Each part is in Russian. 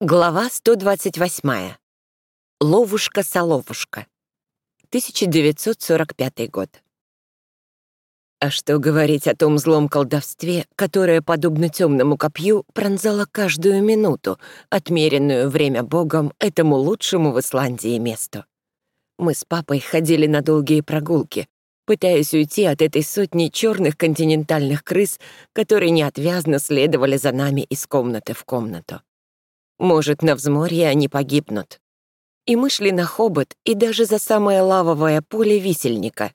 Глава 128. Ловушка-соловушка. 1945 год. А что говорить о том злом колдовстве, которое, подобно темному копью, пронзало каждую минуту, отмеренную время Богом этому лучшему в Исландии месту. Мы с папой ходили на долгие прогулки, пытаясь уйти от этой сотни черных континентальных крыс, которые неотвязно следовали за нами из комнаты в комнату. Может, на взморье они погибнут. И мы шли на хобот и даже за самое лавовое поле висельника.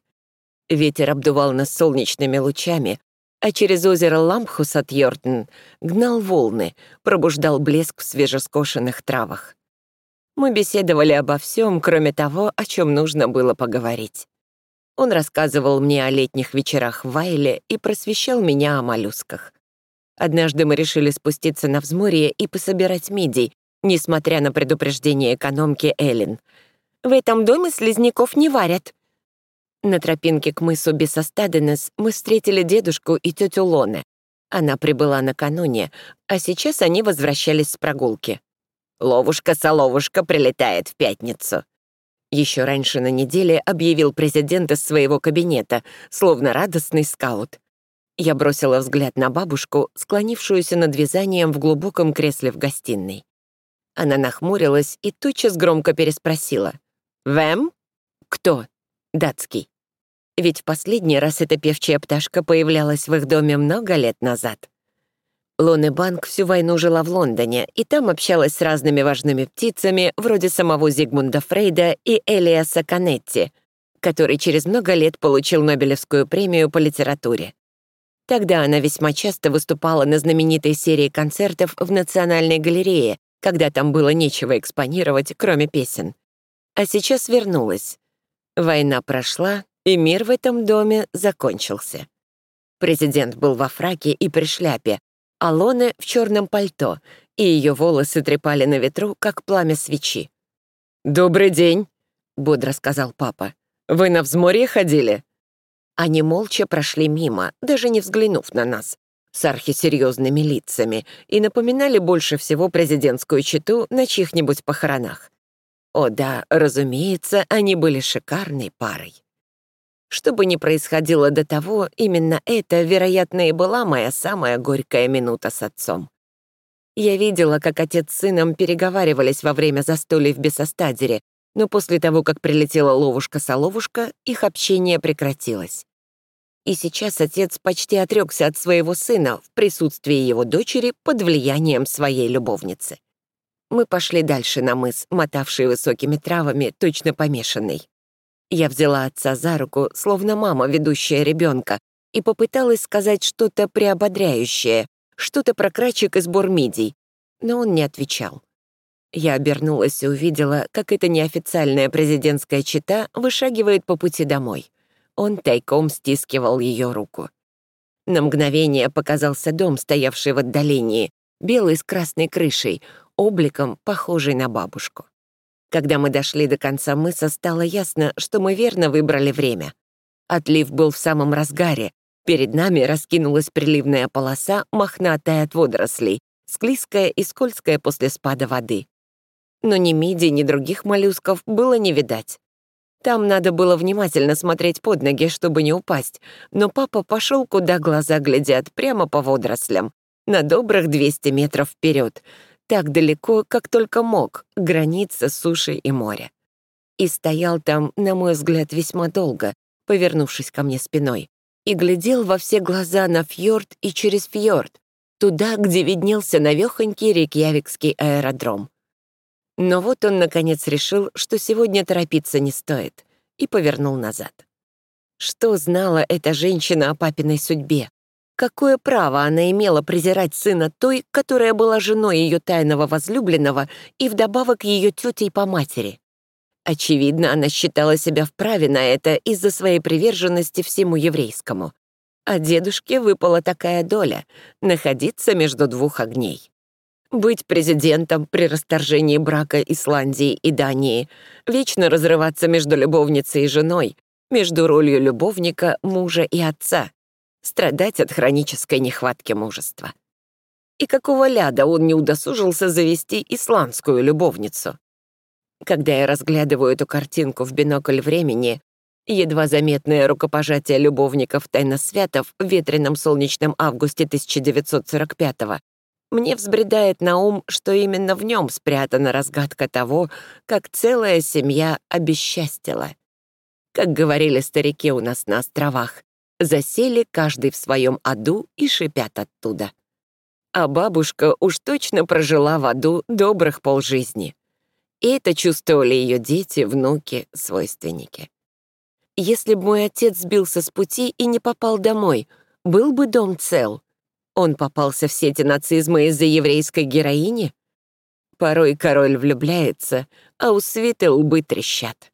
Ветер обдувал нас солнечными лучами, а через озеро Лампхус от Йорден гнал волны, пробуждал блеск в свежескошенных травах. Мы беседовали обо всем, кроме того, о чем нужно было поговорить. Он рассказывал мне о летних вечерах в Вайле и просвещал меня о моллюсках. Однажды мы решили спуститься на взморье и пособирать мидий, несмотря на предупреждение экономки Эллен. «В этом доме слизняков не варят». На тропинке к мысу Бесостаденес мы встретили дедушку и тетю Лоне. Она прибыла накануне, а сейчас они возвращались с прогулки. «Ловушка-соловушка прилетает в пятницу», еще раньше на неделе объявил президент из своего кабинета, словно радостный скаут. Я бросила взгляд на бабушку, склонившуюся над вязанием в глубоком кресле в гостиной. Она нахмурилась и тотчас громко переспросила. «Вэм? Кто?» «Датский». Ведь в последний раз эта певчая пташка появлялась в их доме много лет назад. Лоне Банк всю войну жила в Лондоне, и там общалась с разными важными птицами, вроде самого Зигмунда Фрейда и Элиаса Канетти, который через много лет получил Нобелевскую премию по литературе. Тогда она весьма часто выступала на знаменитой серии концертов в Национальной галерее, когда там было нечего экспонировать, кроме песен. А сейчас вернулась. Война прошла, и мир в этом доме закончился. Президент был во фраке и при шляпе, а Лоне в черном пальто, и ее волосы трепали на ветру, как пламя свечи. «Добрый день», — бодро сказал папа. «Вы на взморье ходили?» Они молча прошли мимо, даже не взглянув на нас, с архисерьезными лицами, и напоминали больше всего президентскую читу на чьих-нибудь похоронах. О да, разумеется, они были шикарной парой. Что бы ни происходило до того, именно это, вероятно, и была моя самая горькая минута с отцом. Я видела, как отец с сыном переговаривались во время застолья в Бесостадере, но после того, как прилетела ловушка-соловушка, их общение прекратилось. И сейчас отец почти отрекся от своего сына в присутствии его дочери под влиянием своей любовницы. Мы пошли дальше на мыс, мотавший высокими травами, точно помешанный. Я взяла отца за руку, словно мама, ведущая ребенка, и попыталась сказать что-то приободряющее, что-то про крачек и сбор но он не отвечал. Я обернулась и увидела, как эта неофициальная президентская чита вышагивает по пути домой. Он тайком стискивал ее руку. На мгновение показался дом, стоявший в отдалении, белый с красной крышей, обликом, похожий на бабушку. Когда мы дошли до конца мыса, стало ясно, что мы верно выбрали время. Отлив был в самом разгаре. Перед нами раскинулась приливная полоса, мохнатая от водорослей, склизкая и скользкая после спада воды но ни мидий, ни других моллюсков было не видать. Там надо было внимательно смотреть под ноги, чтобы не упасть, но папа пошел, куда глаза глядят, прямо по водорослям, на добрых 200 метров вперед, так далеко, как только мог, граница суши и моря. И стоял там, на мой взгляд, весьма долго, повернувшись ко мне спиной, и глядел во все глаза на фьорд и через фьорд, туда, где виднелся навехонький Рейкьявикский аэродром. Но вот он, наконец, решил, что сегодня торопиться не стоит, и повернул назад. Что знала эта женщина о папиной судьбе? Какое право она имела презирать сына той, которая была женой ее тайного возлюбленного и вдобавок ее тетей по матери? Очевидно, она считала себя вправе на это из-за своей приверженности всему еврейскому. А дедушке выпала такая доля — находиться между двух огней. Быть президентом при расторжении брака Исландии и Дании, вечно разрываться между любовницей и женой, между ролью любовника, мужа и отца, страдать от хронической нехватки мужества. И какого ляда он не удосужился завести исландскую любовницу? Когда я разглядываю эту картинку в бинокль времени, едва заметное рукопожатие любовников тайносвятов в ветреном солнечном августе 1945-го, мне взбредает на ум, что именно в нем спрятана разгадка того, как целая семья обесчастила. Как говорили старики у нас на островах, засели каждый в своем аду и шипят оттуда. А бабушка уж точно прожила в аду добрых полжизни. И это чувствовали ее дети, внуки, свойственники. Если бы мой отец сбился с пути и не попал домой, был бы дом цел. Он попался в сети нацизма из-за еврейской героини? Порой король влюбляется, а у свиты лбы трещат.